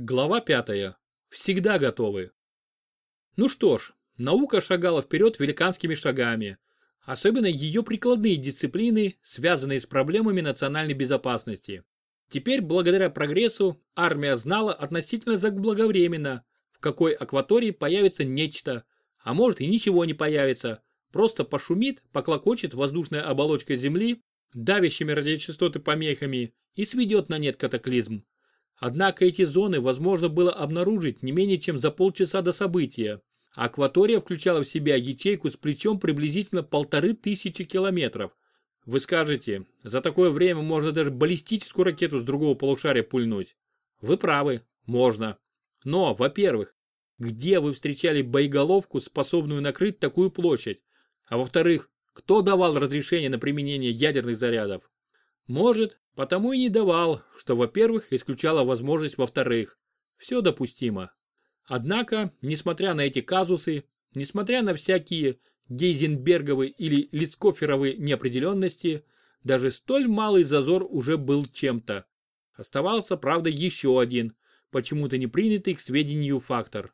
Глава пятая. Всегда готовы. Ну что ж, наука шагала вперед великанскими шагами. Особенно ее прикладные дисциплины, связанные с проблемами национальной безопасности. Теперь, благодаря прогрессу, армия знала относительно заблаговременно, в какой акватории появится нечто, а может и ничего не появится, просто пошумит, поклокочет воздушная оболочка Земли, давящими радиочастоты помехами и сведет на нет катаклизм. Однако эти зоны возможно было обнаружить не менее чем за полчаса до события. Акватория включала в себя ячейку с плечом приблизительно полторы тысячи километров. Вы скажете, за такое время можно даже баллистическую ракету с другого полушария пульнуть. Вы правы, можно. Но, во-первых, где вы встречали боеголовку, способную накрыть такую площадь? А во-вторых, кто давал разрешение на применение ядерных зарядов? Может, потому и не давал, что, во-первых, исключало возможность во-вторых. Все допустимо. Однако, несмотря на эти казусы, несмотря на всякие Гейзенберговы или Лискоферовы неопределенности, даже столь малый зазор уже был чем-то. Оставался, правда, еще один, почему-то не принятый к сведению фактор.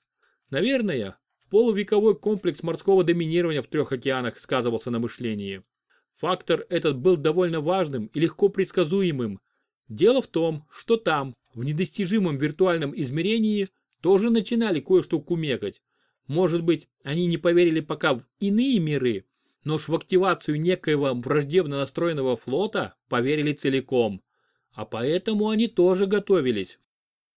Наверное, полувековой комплекс морского доминирования в трех океанах сказывался на мышлении. Фактор этот был довольно важным и легко предсказуемым. Дело в том, что там, в недостижимом виртуальном измерении, тоже начинали кое-что кумекать. Может быть, они не поверили пока в иные миры, но ж в активацию некоего враждебно настроенного флота поверили целиком. А поэтому они тоже готовились,